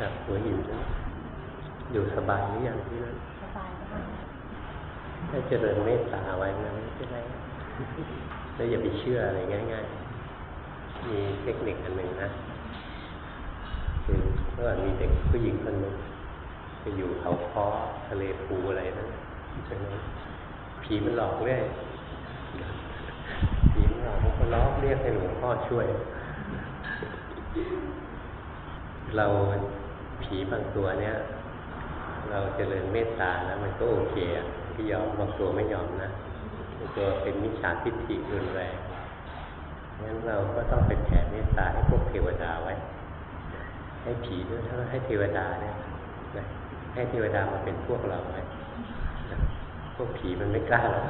ครับหัวหินนะอยู่สบายหรือยังที่นั่นสบายมากถ้าเจริญเมตตาไว้นะไม่เป็นไรแล้วอย่าไปเชื่ออะไรง่าย ๆ มีเทคนิคอันหนึ่งนะคือเมื่อก่อนมีเด็กผู้หญิงคนหนึ่งไปอยู่เขาค้อทะเลภูอะไรนั่นใช่ไหมผีมันหลอกเรื่อยผีมันหลอกมันก็ล้อเรียกให้หลวงพ่อช่วย เรา ผีบางตัวเนี่ย เราจเจริญเมตตานะมันก็โอเคที่ยอมบางตัวไม่ยอมนะบางตัวเป็นมิจฉาทิฏฐิรุนแรงงั้นเราก็ต้องเป็นแผ่เมตตาให้พวกเทวดาไว้ ให้ผีด้วยถ้าให้เทวดาเนี่ยนะให้เทวดามาเป็นพวกเราไว้พวกผีมันไม่กล้าหรอก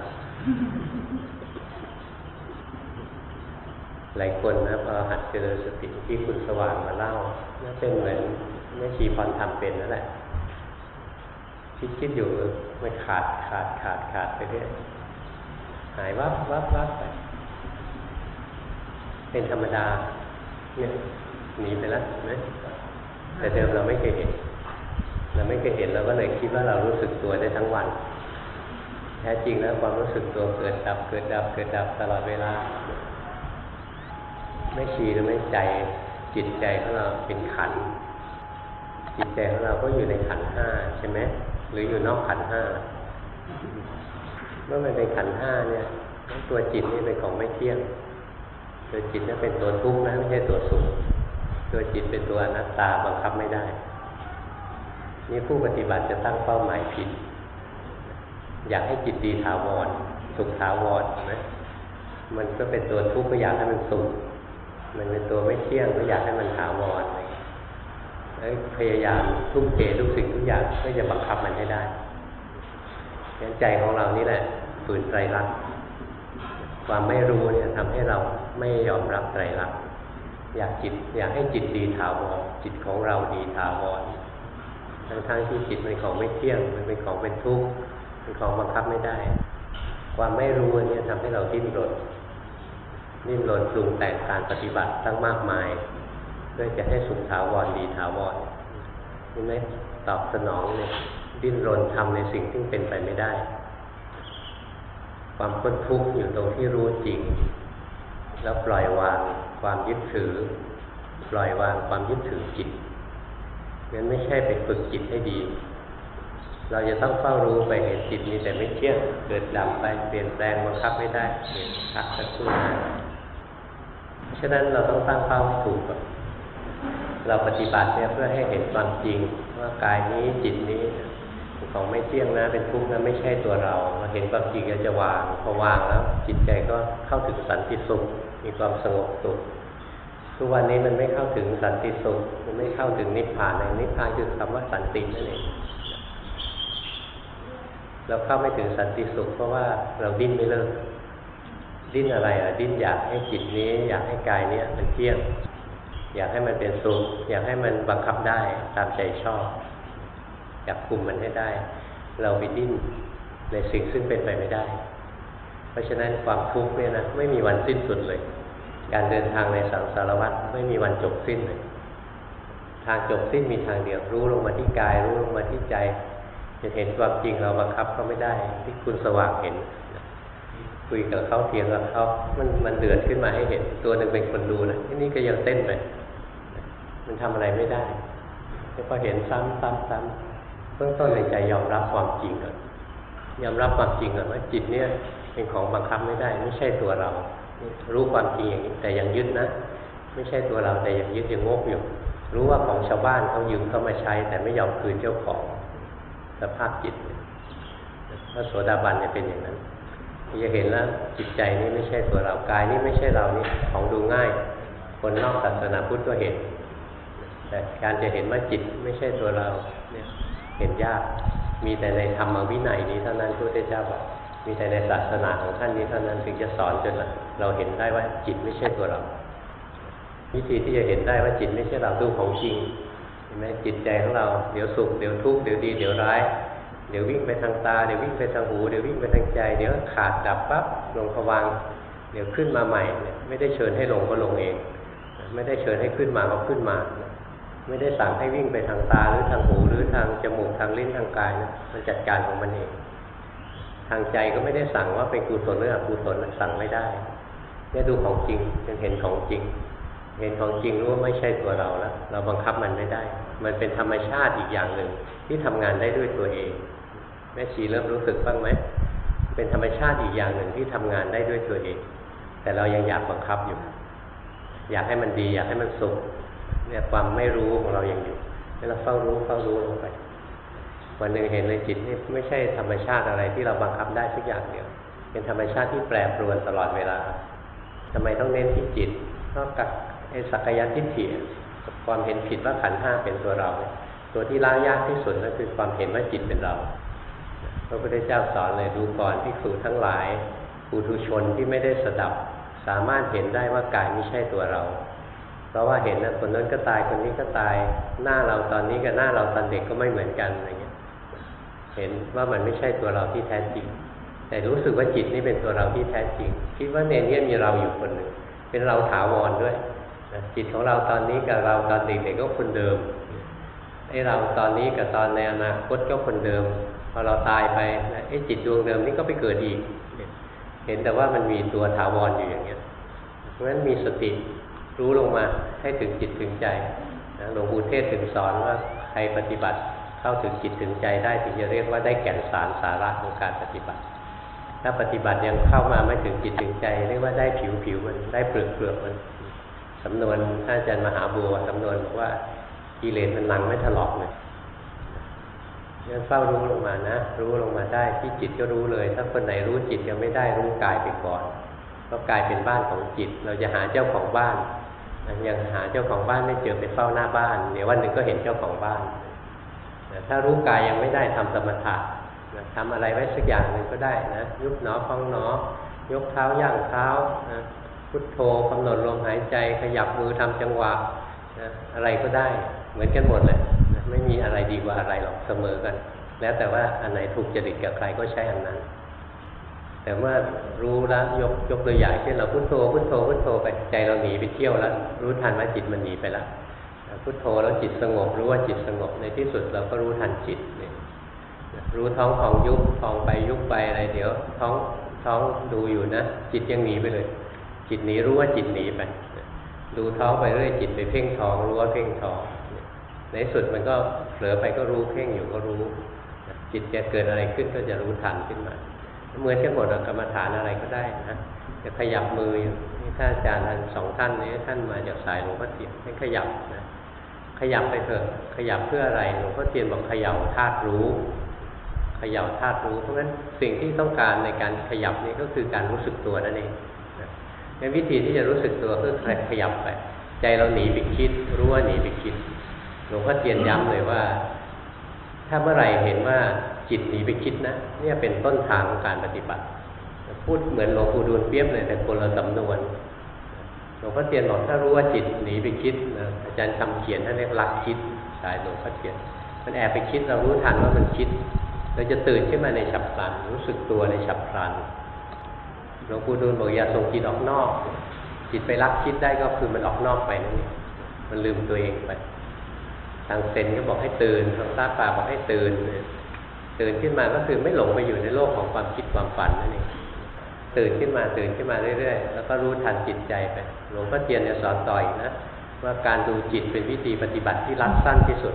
หลายคนนะพอหัดเจริญสติที่คุณสว่างมาเล่าน่าเป็นเหมือน แม่ชีพรทำเป็นนั่นแหละคิดคิดอยู่มันขาดขาดขาดขาดไปเรื่อยหายวับวับวับไป เป็นธรรมดาเนี่ยหนีไปแล้วเห็นไหมแต่เดิมเราไม่เคยเห็น เราไม่เคยเห็นเราก็เลยคิดว่าเรารู้สึกตัวได้ทั้งวัน แท้จริงแล้วความรู้สึกตัวเกิดดับเกิดดับเกิดดับตลอดเวลาไม่ชีหรือไม่ใจจิตใจของเราเป็นขันธ จิตใจของเราก็อยู่ในขันห้าใช่ไหมหรืออยู่นอกขันห้าเมื่อมันเป็นขันห้าเนี่ยตัวจิตนี่เป็นของไม่เที่ยง ตัวจิตนี่เป็นตัวทุกข์นะไม่ใช่ตัวสุขตัวจิตเป็นตัวอนัตตาบังคับไม่ได้นี่ผู้ปฏิบัติจะตั้งเป้าหมายผิด อยากให้จิตดีถาวรสุขถาวรนะมันก็เป็นตัวทุกข์ก็อยากให้มันสุขมันเป็นตัวไม่เที่ยงก็อยากให้มันถาวร พยายามทุ่มเททุกสิ่งทุกอย่างเพื่อจะบังคับมันให้ได้งั้นใจของเรานี่แหละฝืนไตรลักษณ์ความไม่รู้เนี่ยทำให้เราไม่ยอมรับไตรลักษณ์อยากจิต อยากให้จิตดีถาวรจิตของเราดีถาวรทั้งๆที่จิตเป็นของไม่เที่ยงมันเป็นของเป็นทุกข์เป็นของบังคับไม่ได้ ความไม่รู้เนี่ยทำให้เราดิ้นรนดิ้นรนปรุงแต่งการปฏิบัติตั้งมากมาย เพื่อจะให้สุขถาวรดีถาวรเห็นไหมตอบสนองเนี่ยดิ้นรนทำในสิ่งที่เป็นไปไม่ได้ ความพ้นทุกข์อยู่ตรงที่รู้จริง แล้วปล่อยวางความยึดถือ ปล่อยวางความยึดถือจิตงั้นไม่ใช่ไปฝึกจิตให้ดี เราจะต้องเฝ้ารู้ไปเห็นจิตมีแต่ไม่เที่ยงเกิดดับไปเปลี่ยนแปลงบังคับไม่ได้เห็นชักสักครู่นะฉะนั้นเราต้องตั้งเป้าให้ถูกก่อน เราปฏิบัติเนี่ยเพื่อให้เห็นความจริงว่ากายนี้จิตนี้ของไม่เที่ยงนะเป็นทุกข์นะไม่ใช่ตัวเราเราเห็นความจริงก็จะวางพอวางแล้ว จิตใจก็เข้าถึงสันติสุขมีความสงบสุขทุกวันนี้มันไม่เข้าถึงสันติสุขมันไม่เข้าถึงนิพพานในนิพพานคือคำว่าสันตินั่นเองเราเข้าไม่ถึงสันติสุข เพราะว่าเราดิ้นไม่เลิกดิ้นอะไรอะดิ้นอยากให้จิตนี้ อยากให้กายเนี้ยมันเที่ยง อยากให้มันเป็นสุขอยากให้มันบังคับได้ตามใจชอบ อยากคุมมันให้ได้ เราไปดิ้นในสิ่งซึ่งเป็นไปไม่ได้ เพราะฉะนั้นความทุกข์เนี่ยนะไม่มีวันสิ้นสุดเลย การเดินทางในสังสารวัฏไม่มีวันจบสิ้นเลย ทางจบสิ้นมีทางเดียวรู้ลงมาที่กาย รู้ลงมาที่ใจ จะเห็นความจริงเราบังคับเขาไม่ได้ ที่คุณสว่างเห็นคุยกับเขาเถียงกับเขามันมันเดือดขึ้นมาให้เห็นตัวหนึ่งเป็นคนดูนะที่นี่ก็ยังเต้นไป มันทำอะไรไม่ได้แล้วพอเห็นซ้ำซ้ำซ้ำเบื้องต้นในใจยอมรับความจริงก่อนยอมรับความจริงก่อนว่าจิตเนี่ยเป็นของบังคับไม่ได้ ไม่ใช่ตัวเรา รู้ความจริงอย่างนี้แต่ยังยึดนะ ไม่ใช่ตัวเราแต่ยังยึดยังงกอยู่ รู้ว่าของชาวบ้านเขายืมเขามาใช้ แต่ไม่ยอมคืนเจ้าของสภาพจิตพระโสดาบันเนี่ยเป็นอย่างนั้นจะเห็นแล้วจิตใจนี้ไม่ใช่ตัวเรากาย นี้ไม่ใช่เรานี่ของดูง่าย คนนอกศาสนาพุทธก็เห็น แต่การจะเห็นว่าจิตไม่ใช่ตัวเราเนี่ยเห็นยาก มีแต่ในธรรมวินัยนี้เท่านั้นพระพุทธเจ้าบอกมีแต่ในศาสนาของท่านนี้เท่านั้นถึงจะสอนจนเราเห็นได้ว่าจิตไม่ใช่ตัวเรา วิธีที่จะเห็นได้ว่าจิตไม่ใช่เราดูของจริงเห็นไหมจิตใจของเราเดี๋ยวสุขเดี๋ยวทุกข์เดี๋ยวดีเดี๋ยวร้ายเดี๋ยววิ่งไปทางตาเดี๋ยววิ่งไปทางหูเดี๋ยววิ่งไปทางใจเดี๋ยวขาดดับปั๊บลงผวังเดี๋ยวขึ้นมาใหม่เนี่ยไม่ได้เชิญให้ลงก็ลงเอง ไม่ได้เชิญให้ขึ้นมาก็ขึ้นมา ไม่ได้สั่งให้วิ่งไปทางตาหรือทางหูหรือทางจมูกทางลิ้นทางกายนะมันจัดการของมันเอง ทางใจก็ไม่ได้สั่งว่าเป็นกุศลหรืออกุศลมันสั่งไม่ได้เนี่ยดูของจริงยังเห็นของจริง เห็นของจริงรู้ว่าไม่ใช่ตัวเราแล้วเราบังคับมันไม่ได้ มันเป็นธรรมชาติอีกอย่างหนึ่ง ที่ทำงานได้ด้วยตัวเอง แม่ชีเริ่มรู้สึกบ้างไหมเป็นธรรมชาติอีกอย่างหนึ่งที่ทำงานได้ด้วยตัวเอง แต่เรายังอยากบังคับอยู่ อยากให้มันดี อยากให้มันสุข เนี่ยความไม่รู้ของเรายังอยู่ให้เราเฝ้ารู้เฝ้ารู้ลงไป วันหนึ่งเห็นเลยจิตนี่ไม่ใช่ธรรมชาติอะไรที่เราบังคับได้สักอย่างเดียว เป็นธรรมชาติที่แปรปรวนตลอดเวลาทำไมต้องเน้นที่จิตนอกจากไอ้สักกายทิฏฐิความเห็นผิดว่าขันห้าเป็นตัวเรา ตัวที่ล้างยากที่สุดก็คือความเห็นว่าจิตเป็นเราพระพุทธเจ้าสอนเลยดูก่อนที่ครูทั้งหลายปุถุชนที่ไม่ได้สดับ สามารถเห็นได้ว่ากายไม่ใช่ตัวเรา เพราะว่าเห็นนะคนนั้นก็ตายคนนี้ก็ตายหน้าเราตอนนี้กับหน้าเราตอนเด็กก็ไม่เหมือนกันอะไรเงี้ย เห็นว่ามันไม่ใช่ตัวเราที่แท้จริง แต่รู้สึกว่าจิตนี่เป็นตัวเราที่แท้จริง คิดว่าเนเนี่ยมีเราอยู่คนหนึ่งเป็นเราถาวรด้วยจิตของเราตอนนี้กับเราตอนเด็กๆก็คนเดิมไอ้เราตอนนี้กับตอนในอนาคตก็คนเดิมพอเราตายไปไอ้จิตดวงเดิมนี่ก็ไปเกิดอีก เห็นแต่ว่ามันมีตัวถาวรอยู่อย่างเงี้ยเพราะฉะนั้นมีสติ รู้ลงมาให้ถึงจิตถึงใจหลวงปู่เทศถึงสอนว่าใครปฏิบัติเข้าถึงจิตถึงใจได้ถึงจะเรียกว่าได้แก่นสารสาระของการปฏิบัติ ถ้าปฏิบัติยังเข้ามาไม่ถึงจิตถึงใจ เรียกว่าได้ผิวผิวมันได้เปลือกเปลือกมันสำนวนท่านอาจารย์มหาบัวสำนวนบอกว่ากิเลสมันลังไม่ถลอกเลยงั้นเฝ้ารู้ลงมานะ รู้ลงมาได้ที่จิตก็รู้เลย ถ้าคนไหนรู้จิตยังไม่ได้รู้กายไปก่อน ก็กลายเป็นบ้านของจิต เราจะหาเจ้าของบ้านยังหาเจ้าของบ้านไม่เจอไปเฝ้าหน้าบ้าน เดี๋ยววันหนึ่งก็เห็นเจ้าของบ้านถ้ารู้กายยังไม่ได้ทำสมถะทำอะไรไว้สักอย่างหนึ่งก็ได้นะยุบหนอพองหนอ ยกเท้าย่างเท้าพุทโธกำหนดลมหายใจขยับมือทำจังหวะอะไรก็ได้เหมือนกันหมดเลยไม่มีอะไรดีกว่าอะไรหรอกเสมอกัน แล้วแต่ว่าอันไหนถูกจริตกับใครก็ใช้อันนั้น แต่เมื่อรู้แล้วยกยกตัวอย่างเช่นเราพุทโธพุทโธพุทโธไปใจเราหนีไปเที่ยวแล้วรู้ทันว่าจิตมันหนีไปแล้วพุทโธแล้วจิตสงบรู้ว่าจิตสงบในที่สุดเราก็รู้ทันจิตเนี่ยรู้ท้องของยุบท้องไปยุบไปอะไรเดี๋ยวท้องท้องดูอยู่นะ จิตยังหนีไปเลย จิตหนีรู้ว่าจิตหนีไปดูท้องไปเรื่อยจิตไปเพ่งท้องรู้ว่าเพ่งท้องในสุดมันก็เผลอไปก็รู้เพ่งอยู่ก็รู้ จิตจะเกิดอะไรขึ้นก็จะรู้ทันขึ้นมา เหมือนกันหมดกรรมฐานอะไรก็ได้นะจะขยับมือนี่ท่านอาจารย์ท่านสองท่านนี้ท่านมาจากสายหลวงพ่อเทียนให้ขยับนะขยับไปเถอะขยับเพื่ออะไรหลวงพ่อเทียนบอกขยับธาตุรู้ขยับธาตุรู้เพราะฉะนั้นสิ่งที่ต้องการในการขยับนี่ก็คือการรู้สึกตัวนั่นเองในวิธีที่จะรู้สึกตัวคือขยับไป ใจเราหนีไปคิด รู้ว่าหนีไปคิด หลวงพ่อเทียนย้ำเลยว่า ถ้าเมื่อไหร่เห็นว่า จิตหนีไปคิดนะเนี่ยเป็นต้นทางของการปฏิบัติพูดเหมือนหลวงปู่ดูลเปียบเลยแต่คนละสำนวนหลวงพ่อเทียนบอกถ้ารู้ว่าจิตหนีไปคิดนะอาจารย์คำเขียนท่านเรียกลักคิดสายหลวงพ่อเทียน มันแอบไปคิดเรารู้ทันว่ามันคิดเราจะตื่นขึ้นมาในฉับพลัน รู้สึกตัวในฉับพลันหลวงปู่ดูลบอกอย่าส่งจิตออกนอก จิตไปรักคิดได้ก็คือมันออกนอกไปนั่นเองมันลืมตัวเองไปทางเซนก็บอกให้ตื่นทางตาปาบอกให้ตื่น ตื่นขึ้นมาก็คือไม่หลงไปอยู่ในโลกของความคิดความฝันนั่นเองตื่นขึ้นมาตื่นขึ้นมาเรื่อยๆ แล้วก็รู้ทันจิตใจไปหลวงพ่อเทียนจะสอนต่อยนะว่าการดูจิตเป็นวิธีปฏิบัติที่รัดสั้นที่สุด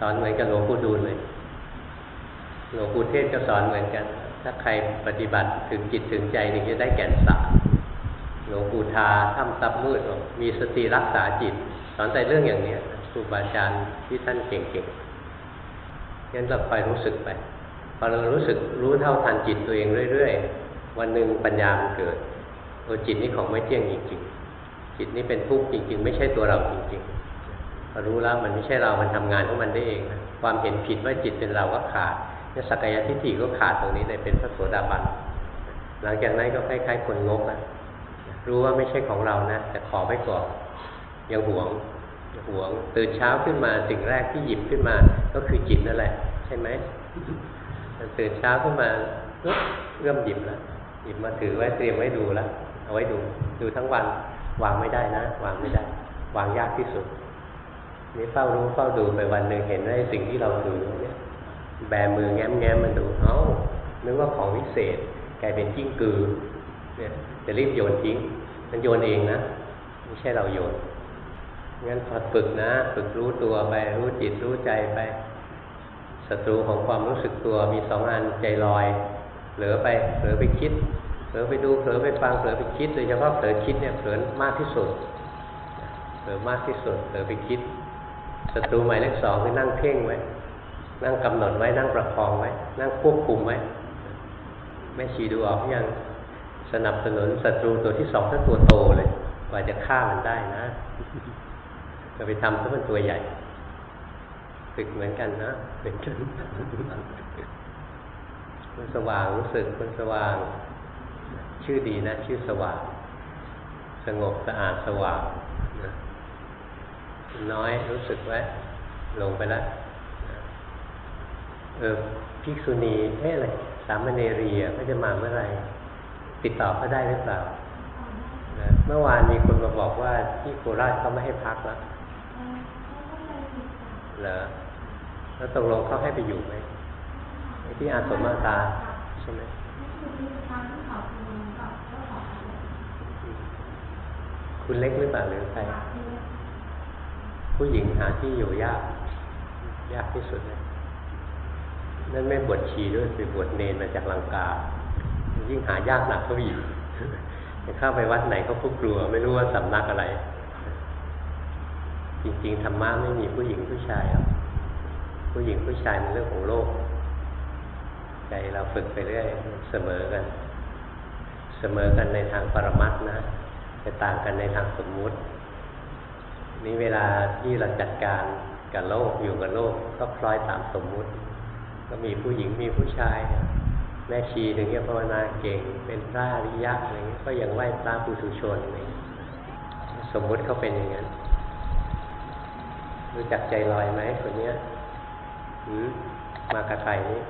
สอนเหมือนกับหลวงปู่ดูลเลยหลวงปู่เทศก็สอนเหมือนกัน ถ้าใครปฏิบัติถึงจิตถึงใจนี่จะได้แก่นสารหลวงปู่ทาถ้ำซับมืดมีสติรักษาจิต สอนแต่เรื่องอย่างนี้ครูบาอาจารย์ที่ท่านเก่งๆ งั้นเราคอยรู้สึกไป พอเรารู้สึกรู้เท่าทันจิตตัวเองเรื่อย ๆ วันหนึ่งปัญญามันเกิดโอ้จิตนี้ของไม่เที่ยงจริงๆจิตนี้เป็นทุกข์จริง ๆ ไม่ใช่ตัวเราจริงๆพอรู้แล้วมันไม่ใช่เรา มันทำงานของมันได้เองนะความเห็นผิดว่าจิตเป็นเราก็ขาดเนี่ยสักยะทิฏฐิก็ขาดตรงนี้เลยเป็นพระโสดาบัน หลังจากนั้นก็คล้ายๆคนงกนะรู้ว่าไม่ใช่ของเรานะแต่ขอไว้ก่อนยังหวง หวงตื่นเช้าขึ้นมาสิ่งแรกที่หยิบขึ้นมา ก็คือจิตนั่นแหละ ใช่ไหมตื่นเช้าขึ้นมาเริ่มหยิบแล้วหยิบมาถือไว้เตรียมไว้ดูแล้วเอาไว้ดูดูทั้งวันวางไม่ได้นะ วางไม่ได้ วางยากที่สุดนี่เฝ้ารู้เฝ้าดูไปวันหนึ่งเห็นไอ้สิ่งที่เราถือเนี่ยแบมือแง้มแง้มมันดูเอ้านึกว่าของวิเศษกลายเป็นกิ้งกือเนี่ยจะรีบโยนทิ้ง มันโยนเองนะ ไม่ใช่เราโยน งั้นฝึกนะ ฝึกรู้ตัวไป รู้จิตรู้ใจไปศัตรูของความรู้สึกตัวมีสองอันใจลอยเหลือไปเหลือไปคิดเผลอไปดูเผลอไปฟังเผลอไปคิดโดยเฉพาะเผลอคิดเนี่ยเผลอมากที่สุดเผลอมากที่สุดเผลอไปคิดศัตรูหมายเลขสองคือนั่งเพ่งไว้นั่งกำหนดไว้นั่งประคองไว้นั่งควบคุมไว้แม่ชีดูออกยังสนับสนุนศัตรูตัวที่สองถ้าตัวโตเลยกว่าจะฆ่ามันได้นะ จะไปทำถ้ามันตัวใหญ่ฝึกเหมือนกันนะเหมือนกันมันสว่างรู้สึกมันสว่าง ชื่อดีนะ ชื่อสว่าง สงบสะอาดสว่างนะน้อยรู้สึกไว้ลงไปแล้วเออภิกษุณีเอ๊ะอะไรสามเณรีอะก็จะมาเมื่อไหร่ติดต่อเขาได้หรือเปล่านะเมื่อวานมีคนมาบอกว่าที่โคราชเขาไม่ให้พักแล้ว เหรอแล้วตกลงเขาให้ไปอยู่ไหมที่อาสมมาตาใช่ไหมคุณเล็กหรือเปล่าหรือใครผู้หญิงหาที่อยู่ยาก ยากที่สุดเลยนั่นไม่บวชชีด้วยไปบวชเนนมาจากลังกา ยิ่งหายากหนักเข้าไปอีกเข้าไปวัดไหนก็พวกกลัว ไม่รู้ว่าสำนักอะไร จริงๆธรรมะไม่มีผู้หญิงผู้ชายหรอกผู้หญิงผู้ชายเป็นเรื่องของโลก ใจเราฝึกไปเรื่อยเสมอกัน เสมอกันในทางปรมัตถ์นะจะต่างกันในทางสมมุติ นี่เวลาที่เราจัดการกับโลกอยู่กับโลกก็คล้อยตามสมมุติ ก็มีผู้หญิงมีผู้ชายแม่ชีถึงจะภาวนาเก่ง เป็นพระอริยะอะไรเงี้ยก็ยังไหว้พระปุถุชนอะไรสมมุติเขาเป็นอย่างนั้น รู้จักใจลอยไหมคนเนี้ยหืมมากับใครนี่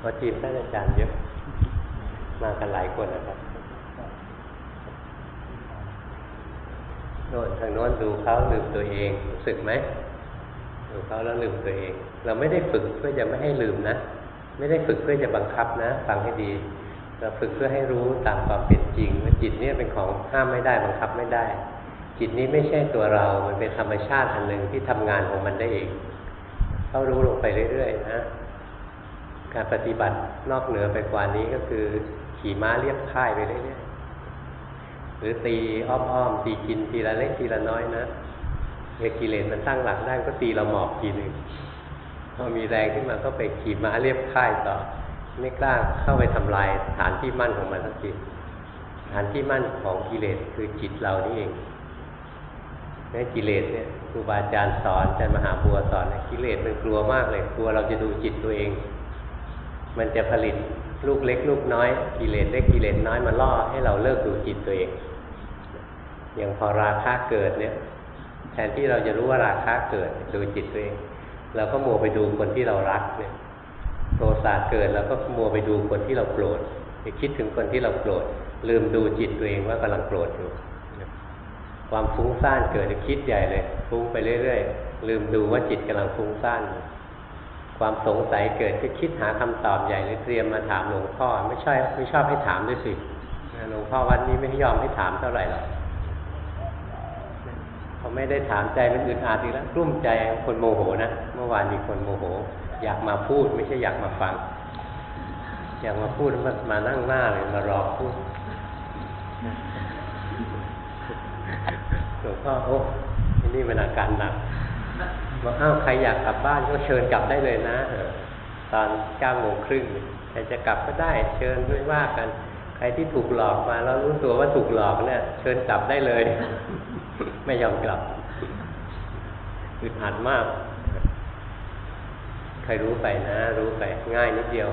พอทีมท่านอาจารย์เยอะ มากันหลายคนนะครับโน่นทางโน้นดูเขาลืมตัวเองรู้สึกไหมดูเขาแล้วลืมตัวเอง เราไม่ได้ฝึกเพื่อจะไม่ให้ลืมนะ ไม่ได้ฝึกเพื่อจะบังคับนะฟังให้ดี เราฝึกเพื่อให้รู้ตามความเป็นจริงว่าจิตเนี่ยเป็นของห้ามไม่ได้บังคับไม่ได้ จิตนี้ไม่ใช่ตัวเรา มันเป็นธรรมชาติอันหนึ่งที่ทำงานของมันได้เองเข้ารู้ลงไปเรื่อยๆนะ การปฏิบัตินอกเหนือไปกว่านี้ก็คือ ขี่ม้าเรียบค่ายไปเรื่อยๆหรือตีอ้อมๆตีกินทีละเล็กทีละน้อยนะเอกิเลสมันตั้งหลักได้ก็ตีเราหมอบทีหนึ่งพอมีแรงขึ้นมาก็ไปขี่ม้าเรียบค่ายต่อ ไม่กล้าเข้าไปทำลายฐานที่มั่นของมันสักทีฐานที่มั่นของกิเลสคือจิตเรานี่เอง นี่กิเลสเนี่ยครูบาอาจารย์สอนอาจารย์มหาบัวสอนเนี่ยกิเลสมันกลัวมากเลยกลัวเราจะดูจิตตัวเอง มันจะผลิตลูกเล็กลูกน้อย กิเลสเล็กกิเลสน้อยมาล่อให้เราเลิกดูจิตตัวเอง อย่างพอราคะเกิดเนี่ย แทนที่เราจะรู้ว่าราคะเกิดดูจิตตัวเองเราก็มัวไปดูคนที่เรารักเนี่ยโทสะเกิดเราก็มัวไปดูคนที่เราโกรธไปคิดถึงคนที่เราโกรธลืมดูจิตตัวเองว่ากำลังโกรธอยู่ ความฟุ้งซ่านเกิดคิดใหญ่เลย ฟุ้งไปเรื่อยๆ ลืมดูว่าจิตกำลังฟุ้งซ่านความสงสัยเกิดก็คิดหาคำตอบใหญ่เลยเตรียมมาถามหลวงพ่อ ไม่ใช่ไม่ชอบให้ถามด้วยสิหลวงพ่อวันนี้ไม่ยอมให้ถามเท่าไหร่หรอกเขาไม่ได้ถามใจมันอึดอัดอีกแล้วรุ่มใจคนโมโหนะเมื่อวานมีคนโมโห อยากมาพูด ไม่ใช่อยากมาฟัง อยากมาพูดมันมานั่งหน้าเลยมารอพูดห ลวงพ่อโอ้นี่มันอาการหนักบอกอ้าวใครอยากกลับบ้านก็เชิญกลับได้เลยนะตอนเก้าโมงครึ่งใครจะกลับก็ได้ เชิญไม่ว่ากัน ใครที่ถูกหลอกมาแล้วรู้ตัวว่าถูกหลอกเนี่ย เชิญกลับได้เลย ไม่ยอมกลับอึดอัดมากใครรู้ไปนะ รู้ไปง่ายนิดเดียว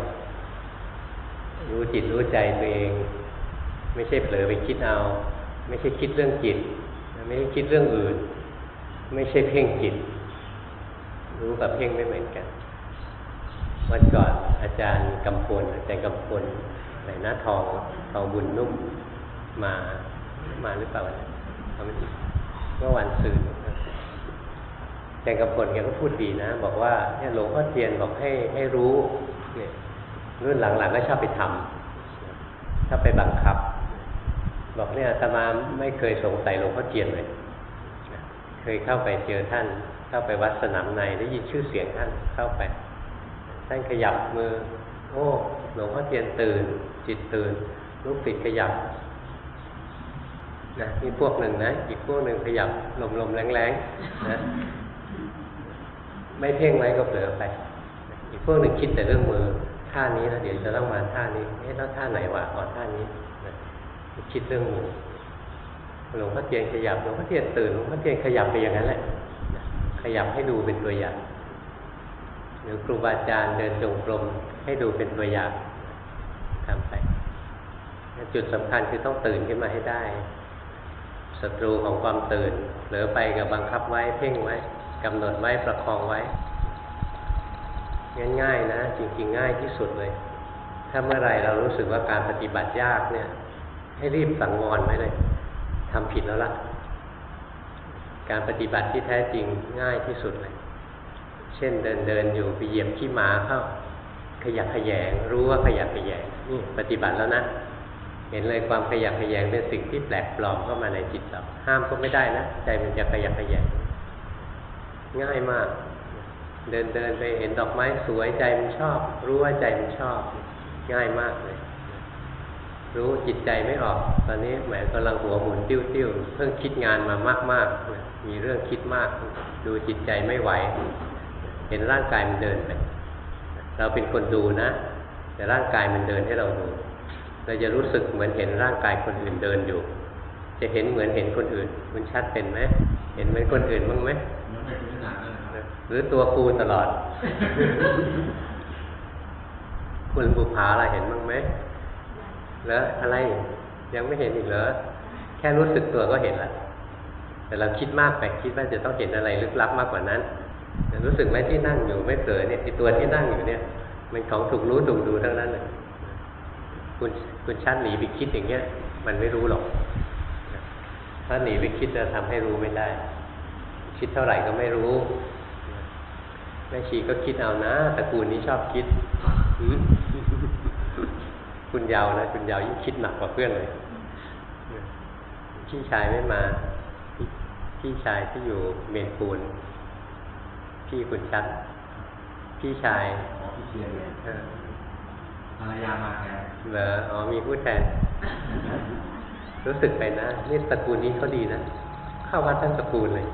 รู้จิตรู้ใจตัวเอง ไม่ใช่เผลอไปคิดเอา ไม่ใช่คิดเรื่องจิต ไม่คิดเรื่องอื่น ไม่ใช่เพ่งจิต รู้กับเพ่งไม่เหมือนกัน วันก่อนอาจารย์กำพลอาจารย์กำพลไหนหน้าทองทองบุญนุ่มมามาหรือเปล่าเขาไม่มื่อวันซืนแจงกำพลแกก็พูดดีนะ บอกว่าเนี่ยหลวงพ่อเทียนบอกให้ให้รู้เนี่ยรุ่นหลังๆก็ชอบไปทำชอบไปบังคับ บอกเนี่ยอาตมาไม่เคยสงสัยหลวงพ่อเทียนเลย เคยเข้าไปเจอท่าน เข้าไปวัดสนามในได้ยินชื่อเสียงท่านเข้าไป ท่านขยับมือ โอ้หลวงพ่อเทียนตื่น จิตตื่นลูกติดขยับนะนี่พวกหนึ่งนะอีกพวกหนึ่งขยับลมๆแรงๆนะไม่เพ่งไว้ก็เผลอไป อีกพวกหนึ่งคิดแต่เรื่องมือท่านี้แล้วเดี๋ยวจะต้องมาท่านี้เอ๊ะแล้วท่าไหนวะอ๋อท่านี้ คิดเรื่องหลวงพ่อเทียนขยับหลวงพ่อเทียนตื่นหลวงพ่อเทียนขยับไปอย่างนั้นแหละ ขยับให้ดูเป็นตัวอย่างหรือครูบาอาจารย์เดินจงกรมให้ดูเป็นตัวอย่างทำไปจุดสำคัญคือต้องตื่นขึ้นมาให้ได้ศัตรูของความตื่นเผลอไปกับบังคับไว้เพ่งไว้กำหนดไว้ประคองไว้ง่ายๆนะ จริงๆ ง่ายที่สุดเลย ถ้าเมื่อไรเรารู้สึกว่าการปฏิบัติยากเนี่ย ให้รีบสังวรไว้เลยทำผิดแล้วล่ะ การปฏิบัติที่แท้จริงง่ายที่สุดเลย เช่นเดินเดินอยู่ไปเหยียบขี้หมาเข้า ขยักขยง รู้ว่าขยักขยงนี่ปฏิบัติแล้วนะเห็นเลยความขยักขยงเป็นสิ่งที่แปลกปลอมเข้ามาในจิตเราห้ามก็ไม่ได้นะใจมันจะขยักขยงง่ายมาก เดินเดินไปเห็นดอกไม้สวยใจมันชอบ รู้ว่าใจมันชอบ ง่ายมากเลย รู้จิตใจไม่ออก ตอนนี้แหมกำลังหัวหมุนติ้วติ้วเพิ่งคิดงานมามากมากมีเรื่องคิดมาก ดูจิตใจไม่ไหว เห็นร่างกายมันเดินไป เราเป็นคนดูนะ แต่ร่างกายมันเดินให้เราดู เราจะรู้สึกเหมือนเห็นร่างกายคนอื่นเดินอยู่ จะเห็นเหมือนเห็นคนอื่น มันชัดเป็นไหม เห็นเหมือนคนอื่นบ้างไหมหรือตัวครูตลอด คุณบุภาอะไรเห็นบ้างไหม แล้วอะไรยังไม่เห็นอีกเหรอแค่รู้สึกตัวก็เห็นละแต่เราคิดมากไปคิดว่าจะต้องเห็นอะไรลึกลับมากกว่านั้นรู้สึกไหมที่นั่งอยู่ไม่เผลอเนี่ยไอตัวที่นั่งอยู่เนี่ย มันของถูกรู้ถูกดูทั้งนั้นเลยคุณคุณชันหนีไปคิดอย่างเงี้ย มันไม่รู้หรอกถ้าหนีไปคิดจะทำให้รู้ไม่ได้ คิดเท่าไหร่ก็ไม่รู้แม่ชีก็คิดเอานะตระกูลนี้ชอบคิด คุณยาวนะคุณยาวยิ่งคิดหนักกว่าเพื่อนเลยพี่ชายไม่มา พี่ชายที่อยู่เมนปูน พี่คุณชัด พี่ชายอ๋อพี่เชียร์ภรรยามาแทนเหรออ๋อมีผู้แทน รู้สึกไปนะนี่ตระกูลนี้เขาดีนะ เข้าวัดทั้งตระกูลเลย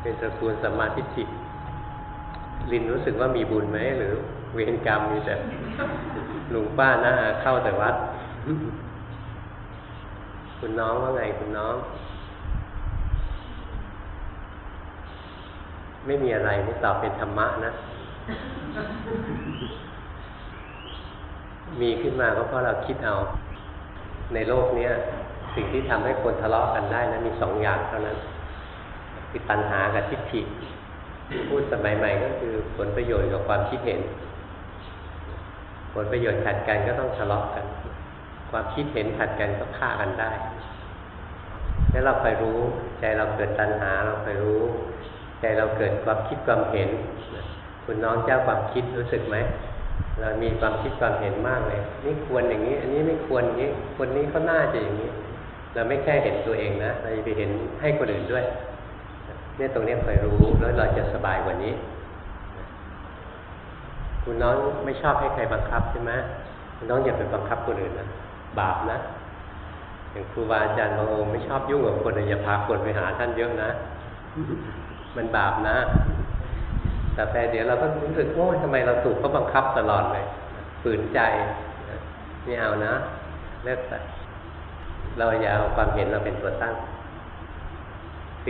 เป็นตระกูลสัมมาทิฏฐิลินรู้สึกว่ามีบุญไหมหรือ เวรกรรมมีแต่ลุงป้านะเข้าแต่วัด คุณน้องว่าไงคุณน้อง ไม่มีอะไรนี่ตอบเป็นธรรมะนะ มีขึ้นมาก็เพราะเราคิดเอา ในโลกเนี้ย สิ่งที่ทำให้คนทะเลาะกันได้นะมีสองอย่างเท่านั้นคือตัณหากับทิฏฐิพูดสมัยใหม่ก็คือผลประโยชน์กับความคิดเห็น ผลประโยชน์ขัดกันก็ต้องทะเลาะกัน ความคิดเห็นขัดกันก็ฆ่ากันได้แล้วเราไปรู้ใจเราเกิดตัณหาเราไปรู้ ใจเราเกิดความคิดความเห็น คุณน้องเจ้าความคิดรู้สึกไหมเรามีความคิดความเห็นมากเลยนี่ควรอย่างนี้ อันนี้ไม่ควรอย่างนี้ คนนี้เขาน่าจะอย่างนี้ เราไม่แค่เห็นตัวเองนะเราจะไปเห็นให้คนอื่นด้วยเนี่ยตรงนี้คอยรู้แล้วเราจะสบายกว่านี้ คุณน้องไม่ชอบให้ใครบังคับใช่ไหมคุณน้องอย่าไปบังคับคนอื่นนะบาปนะอย่างครูบาอาจารย์บางองค์ไม่ชอบยุ่งกับคนอย่าพาคนไปหาท่านเยอะนะ มันบาปนะ แต่แต่เดี๋ยวเราก็รู้สึกโอ้ยทำไมเราถูกเขาบังคับตลอดเลยฝืนใจนี่เอานะเลิกแต่เราอย่าเอาความเห็นเราเป็นตัวตั้ง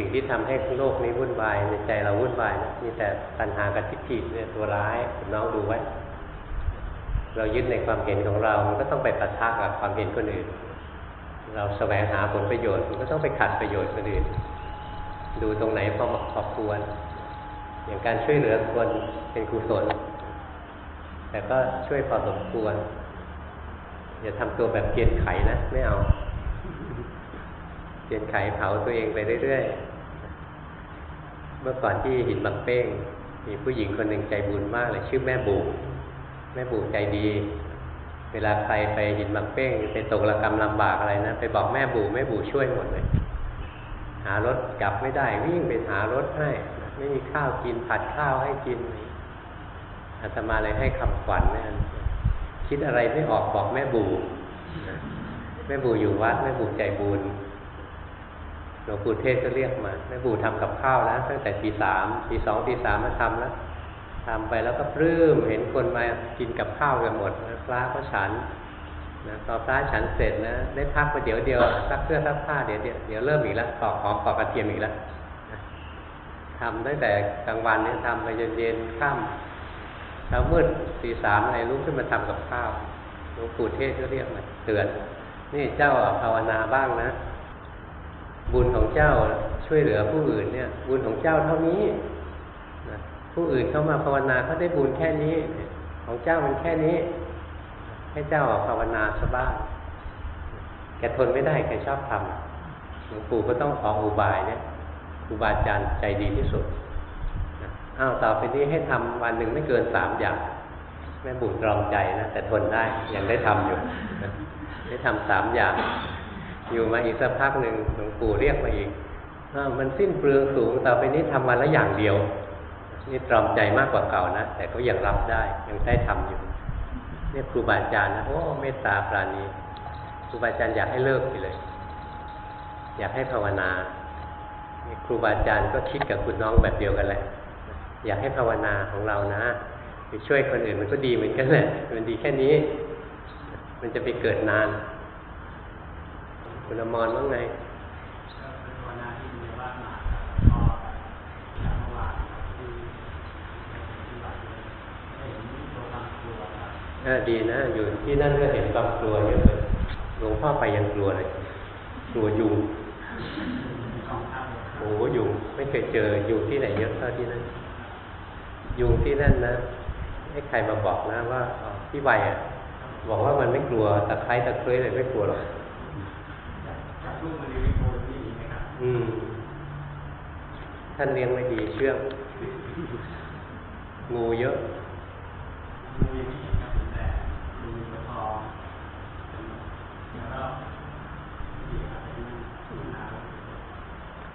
สิ่งที่ทำให้โลกนี้วุ่นวายในใจเราวุ่นวายนะมีแต่ปัญหากับทิฏฐิเนี่ยตัวร้ายน้องดูไว้ เรายึดในความเห็นของเรา มันก็ต้องไปปะทะกับความเห็นคนอื่น เราแสวงหาผลประโยชน์มันก็ต้องไปขัดประโยชน์คนอื่น ดูตรงไหนพอเหมาะพอควร อย่างการช่วยเหลือคนเป็นกุศล แต่ก็ช่วยพอสมควรอย่าทำตัวแบบเกียนไขนะ ไม่เอาเกียนไขเผาตัวเองไปเรื่อย เมื่อก่อนที่หินบางเป้ง มีผู้หญิงคนหนึ่งใจบุญมากเลยชื่อแม่บูแม่บูใจดี เวลาใครไปหินบางเป้งไปตกระกรรมลำบากอะไรนะไปบอกแม่บูแม่บูช่วยหมดเลย หารถกลับไม่ได้วิ่งไปหารถให้ไม่มีข้าวกินผัดข้าวให้กินอาตมาเลยให้คำขวัญเนี่ยคิดอะไรไม่ออกบอกแม่บูแม่บูอยู่วัดแม่บูใจบุญ ลวงปู่เทศก็เรียกมาแม่บูทำกับข้าวนะตั้งแต่ตีสามตีสองตีสามมาทำแล้วทำไปแล้วก็ปลื้มเห็นคนมากินกับข้าวกันหมดพระก็ฉันนะพอพระฉันเสร็จนะ ได้พักไปเดี๋ยวเดียวซักเสื้อซักผ้าเดี๋ยวเดี๋ยวเดี๋ยวเริ่มอีกแล้วปอกหอมปอกกระเทียมอีกแล้วนะทำตั้งแต่กลางวันเนี่ยทำไปจนเย็นค่ำเช้ามืดตีสามอะไรลุกขึ้นมาทำกับข้าวหลวงปู่เทศก็เรียกมาเตือน นี่เจ้าภาวนาบ้างนะ บุญของเจ้าช่วยเหลือผู้อื่นเนี่ย บุญของเจ้าเท่านี้นะผู้อื่นเข้ามาภาวนาเขาได้บุญแค่นี้ ของเจ้ามันแค่นี้ ให้เจ้าภาวนาซะบ้างแกทนไม่ได้แกชอบทำหลวงปู่ก็ต้องขออุบายเนี่ยครูบาอาจารย์ใจดีที่สุดนะอ้าวต่อไปนี้ให้ทำวันหนึ่งไม่เกินสามอย่างแม่บุญตรอมใจนะแต่ทนได้ยังได้ทำอยู่ ได้ทำสามอย่าง อยู่มาอีกสักพักหนึ่งหลวงปู่เรียกมาอีกอมันสิ้นเปลืองสูงต่อไปนี้ทำวันละอย่างเดียว นี่ตรอมใจมากกว่าเก่านะ แต่ก็ยังรับได้ยังได้ทำอยู่เนี่ยครูบาอาจารย์นะโอ้เมตตาปราณีครูบาอาจารย์อยากให้เลิกไปเลย อยากให้ภาวนาครูบาอาจารย์ก็คิดกับคุณน้องแบบเดียวกันแหละ อยากให้ภาวนาของเรานะไปช่วยคนอื่นมันก็ดีเหมือนกันแหละมันดีแค่นี้ มันจะไปเกิดนาน คุณอมรว่าไงภาวนาที่มีว่ามาก็อย่างเมื่อวานที่ที่วัดเลยเห็นตัวบางตัวครับเออดีนะอยู่ที่นั่นก็เห็นความกลัวเยอะเลยหลวงพ่อไปยังกลัวเลยกลัวยุงมีสองท่านเลยโอ้ยุงไม่เคยเจอยุงที่ไหนเยอะเท่าที่นั่นยุงที่นั่นนะให้ใครมาบอกนะว่าพี่ใบอะ บอกว่ามันไม่กลัวตะไคร้ตะเคร้เลยไม่กลัวหรอกรูปมันมีโพสต์นี่ไหมครับ อืม ท่านเลี้ยงไม่ดีเชื่องงูเยอะ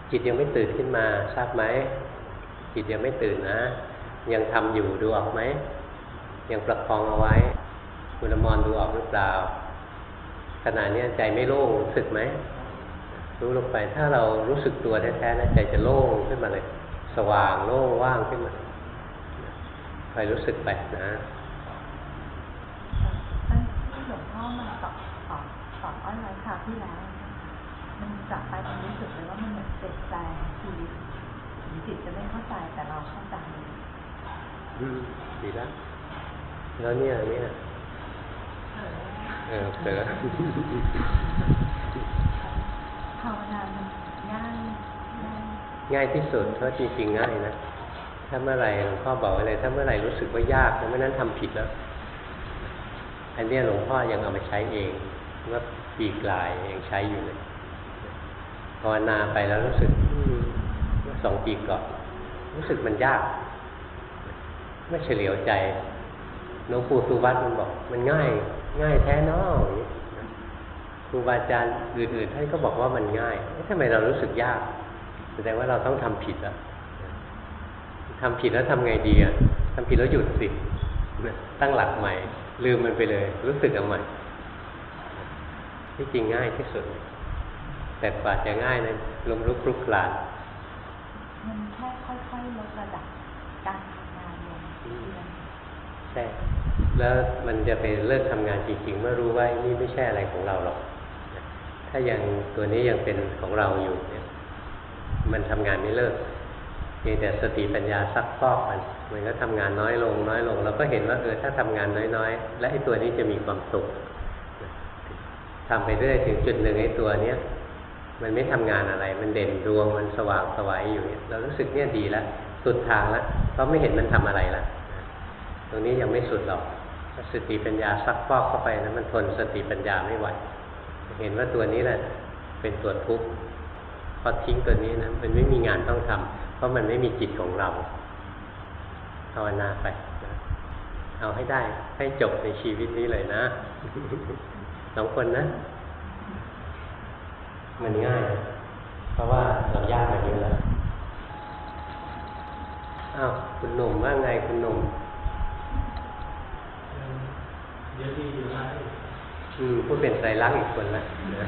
จิตยังไม่ตื่นขึ้นมาทราบไหมจิตยังไม่ตื่นนะ ยังทำอยู่ดูออกไหมยังประคองเอาไว้ คุณมรดูออกหรือเปล่าขณะนี้ใจไม่โล่งรู้สึกไหม รู้ลงไปถ้าเรารู้สึกตัวแท้ๆนะใจจะโล่งขึ้นมาเลย สว่างโล่งว่างขึ้นมาคอยรู้สึกไปนะท่านที่หลวงพ่อมาสอนสอนสอนอ้อยไว้คราวที่แล้วนะคะมันกลับไปมันรู้สึกเลยว่ามันเหมือนเปลี่ยนแปลงชีวิตจิตจะไม่เข้าใจแต่เราเข้าใจอืมดีแล้วแล้วเนี่ยเนี่ยเออเผลอ ภาวนามันง่ายง่าย ง่ายที่สุดเพราะจริงๆง่ายนะถ้าเมื่อไหร่หลวงพ่อบอกไว้เลยถ้าเมื่อไหร่รู้สึกว่ายากแล้วเมื่อนั้นทำผิดแล้ว อันนี้หลวงพ่อยังเอามาใช้เองเมื่อปีกลายยังใช้อยู่เลยภาวนาไปแล้วรู้สึกสองปีก่อนรู้สึกมันยากไม่เฉลียวใจหลวงปู่สุวัตมันบอก มันง่าย ง่ายแท้เนออย่างนี้ครูบาอาจารย์อื่นๆท่านก็บอกว่ามันง่ายทำไมเรารู้สึกยาก แสดงว่าเราต้องทำผิดแล้วทำผิดแล้วทำไงดีอะทำผิดแล้วหยุดสิตั้งหลักใหม่ ลืมมันไปเลย รู้สึกเอาใหม่ที่จริงง่ายที่สุด แต่กว่าจะง่ายนะลมลุกคลุกคลานมันแค่ค่อยๆลดระดับการทำงานลงเรื่อยใช่แล้วมันจะไปเลิกทำงานจริงๆ เมื่อรู้ว่านี่ไม่ใช่อะไรของเราหรอก ถ้ายังตัวนี้ยังเป็นของเราอยู่เนี่ย มันทำงานไม่เลิกเพียงแต่สติปัญญาซักฟอกมันมันก็ทำงานน้อยลง น้อยลงเราก็เห็นว่าเออถ้าทำงานน้อยๆ และไอ้ตัวนี้จะมีความสุขทำไปเรื่อยถึงจุดหนึ่งไอ้ตัวเนี้ยมันไม่ทำงานอะไร มันเด่นดวงมันสว่างสวัยอยู่เนี่ยเรารู้สึกเนี่ยดีแล้วสุดทางแล้วเพราะไม่เห็นมันทำอะไรล้วตรงนี้ยังไม่สุดหรอกสติปัญญาซักฟอกเข้าไปนะมันทนสติปัญญาไม่ไหวเห็นว่าตัวนี้แหละเป็นตัวทุกข์ พอทิ้งตัวนี้นะมันไม่มีงานต้องทำพอราะมันไม่มีจิตของเราภาวนาไปนะเอาให้ได้ให้จบในชีวิตนี้เลยนะสองคนนะ มันง่าย เพราะว่าเรายากมาเยอะแล้วอ้าวคุณหนุ่มว่าไงคุณหนุ่มเดี๋ยวดีอยู่นะอืมพูดเป็นไตรลักษณ์อีกคนละนะ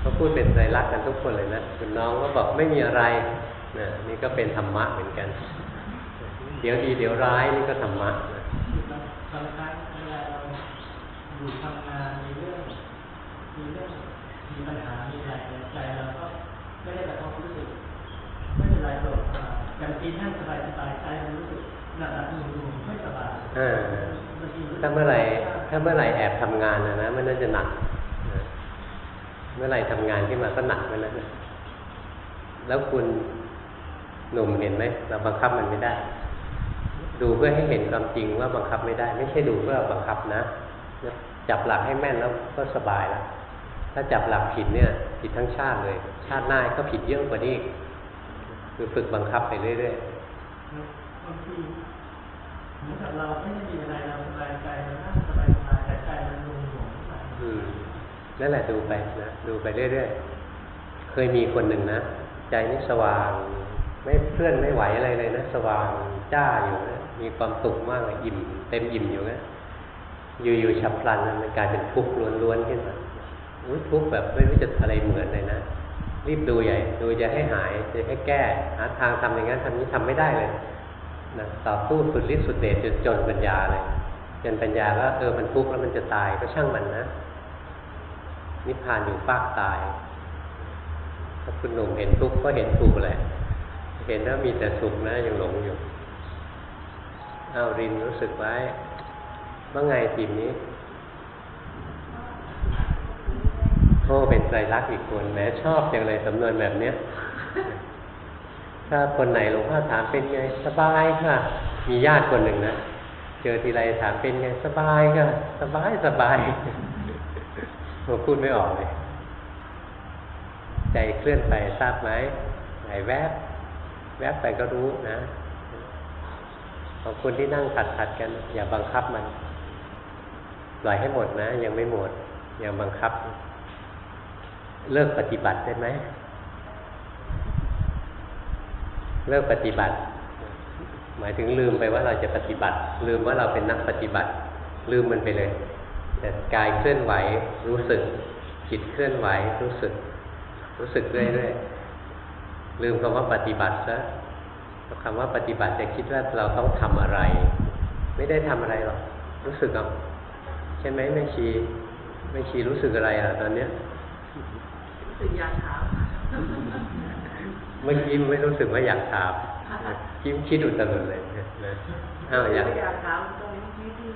เขาพูดเป็นไตรลักษณ์กันทุกคนเลยนะคุณน้องก็บอกไม่มีอะไรนะนี่ก็เป็นธรรมะเหมือนกัน เดี๋ยวดีเดี๋ยวร้ายนี่ก็ธรรมะนะบางครั้งเวลาเราอยู่ทำงานมีเรื่องมีเรื่องมีปัญหามีอะไรในใจเราก็ไม่ได้กระทบรู้สึกไม่เป็นไรหรอกอ่าอย่างกินนั่งสบายสบายใจมันรู้สึกหนักหนักหนุ่มหนุ่มไม่สบายอ่าบางทีถ้าเมื่อไหร่ถ้าเมื่อไหร่แอบทำงานนะนะมันน่าจะหนักนะ เมื่อไหร่ทำงานขึ้นมาก็หนักไปแล้วนะแล้วคุณหนุ่มเห็นไหมเราบังคับมันไม่ได้ ดูเพื่อให้เห็นความจริงว่าบังคับไม่ได้ ไม่ใช่ดูเพื่อบังคับนะจับหลักให้แม่นแล้วก็สบายแล้วถ้าจับหลักผิดเนี่ย ผิดทั้งชาติเลย ชาติหน้าก็ผิดเยอะกว่านี้อีกคือฝึกบังคับไปเรื่อยบางทีเหมือนกับเราไม่ได้มีอะไรเราสบายใจเรานั่งสบายสบายแต่ใจมันหนุ่มหนุ่มขึ้ นั่นแหละดูไปนะดูไปเรื่อยๆ เคยมีคนหนึ่งนะ ใจนี่สว่าง ไม่เพื่อนไม่ไหวอะไรเลยนะสว่างจ้าอยู่นะมีความสุขมากเลยอิ่ม เต็มอิ่มอยู่นะอยู่ๆฉับพลันมันกลายเป็นทุกข์ล้วนๆขึ้นมาอุ้ยทุกข์แบบไม่รู้จะอะไรเหมือนเลยนะรีบดูใหญ่ ดูจะให้หายจะให้แก้หาทางทำอย่างนั้นทำนี้ทำไม่ได้เลยนะต่อสู้สุดฤทธิ์สุดเดชจนจนปัญญาเลยจนปัญญาก็เออมันทุกข์แล้วมันจะตายก็ช่างมันนะ นิพพานอยู่ฟากตาย ถ้าคุณหนุ่มเห็นทุกข์ก็เห็นถูกแหละ เห็นว่ามีแต่สุขนะยังหลงอยู่ เอารินรู้สึกไว้ว่าไงทีมนี้โอ้เป็นไตรลักษณ์อีกคนแหมชอบจังเลยสำนวนแบบเนี้ย ถ้าคนไหนหลวงพ่อถามเป็นไงสบายค่ะ มีญาติคนหนึ่งนะ เจอทีไรถามเป็นไงสบายค่ะ สบายสบาย ผมพูดไม่ออกเลย ใจเคลื่อนไปทราบไหมไหนแวบ แวบไปก็รู้นะของคุณที่นั่งขัดขัดกัน อย่าบังคับมัน ปล่อยให้หมดนะ ยังไม่หมด ยังบังคับ เลิกปฏิบัติได้ไหมเลิกปฏิบัติ หมายถึงลืมไปว่าเราจะปฏิบัติ ลืมว่าเราเป็นนักปฏิบัติ ลืมมันไปเลย แต่กายเคลื่อนไหวรู้สึก จิตเคลื่อนไหวรู้สึก รู้สึกเรื่อยๆลืมคำว่าปฏิบัติซะคำว่าปฏิบัติจะคิดว่าเราต้องทำอะไร ไม่ได้ทำอะไรหรอกรู้สึกเอาใช่ไหมแม่ชีแม่ชีรู้สึกอะไรอะตอนเนี้ยรู้สึกอยากถามเมื่อกี้ไม่รู้สึกว่าอยากถามคิดคิดอุตรุดเลยนะอ้าวอยากอยากถามตรงนี้ที่ที่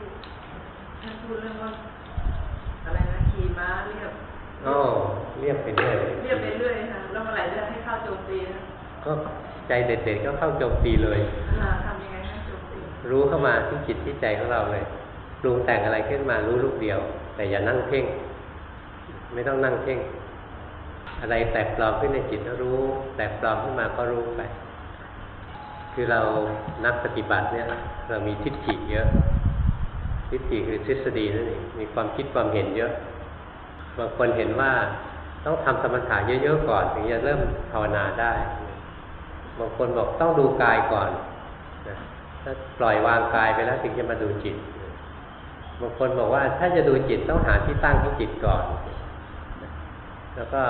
ท่านพูดเรื่องว่า อะไรนะขี่ม้าเรียบ อ๋อเรียบไปเรื่อยเรียบไปเรื่อยค่ะแล้วเมื่อไหร่จะให้เข้าโจมตีนะก็ใจเด็ดๆก็เข้าโจมตีเลยอ่าทำยังไงให้โจมตีรู้เข้ามาที่จิตที่ใจของเราเลยปรุงแต่งอะไรขึ้นมารู้ลูกเดียว แต่อย่านั่งเพ่ง ไม่ต้องนั่งเพ่ง อะไรแตกปลอมขึ้นในจิตก็รู้ แตกปลอมขึ้นมาก็รู้ไปคือเรานักปฏิบัติเนี่ย เรามีทิฏฐิเยอะ ทิฏฐิคือทฤษฎีนั่นเองมีความคิดความเห็นเยอะ บางคนเห็นว่าต้องทำสมถะเยอะๆก่อน ถึงจะเริ่มภาวนาได้ บางคนบอกต้องดูกายก่อนนะถ้าปล่อยวางกายไปแล้วถึงจะมาดูจิต บางคนบอกว่าถ้าจะดูจิตต้องหาที่ตั้งของจิตก่อน แล้วก็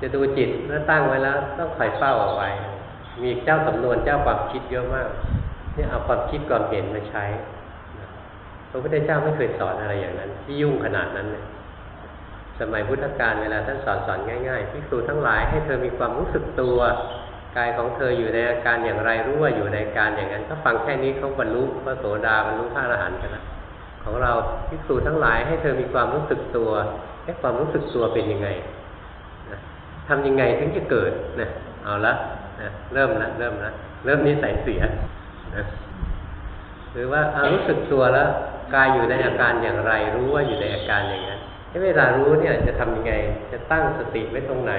จะดูจิตแล้วตั้งไว้แล้ว ต้องคอยเฝ้าเอาไว้ มีเจ้าสำนวนเจ้าความคิดเยอะมากนี่เอาความคิดความเห็นมาใช้พระพุทธเจ้าไม่เคยสอนอะไรอย่างนั้น ที่ยุ่งขนาดนั้นเลย สมัยพุทธกาลเวลาท่านสอนสอนง่ายๆพิสูจทั้งหลายให้เธอมีความรู้สึกตัวกายของเธออยู่ในอาการอย่างไรรู้ว่าอยู่ในอาการอย่างนั้น ถ้าฟังแค่นี้เขาบรรลุพระโสดาบรรลุพระอรหันต์กันแล้วของเราพิสูจทั้งหลายให้เธอมีความรู้สึกตัวไอ้ความรู้สึกตัวเป็นยังไงนะทำยังไงถึงจะเกิดนะเอาละนะเริ่มละเริ่มละเริ่มนิสัยเสียนะหรือว่าเอารู้สึกตัวแล้วกายอยู่ในอาการอย่างไรรู้ว่าอยู่ในอาการอย่างนั้น เวลารู้เนี่ยจะทำยังไง จะตั้งสติไว้ตรงไหน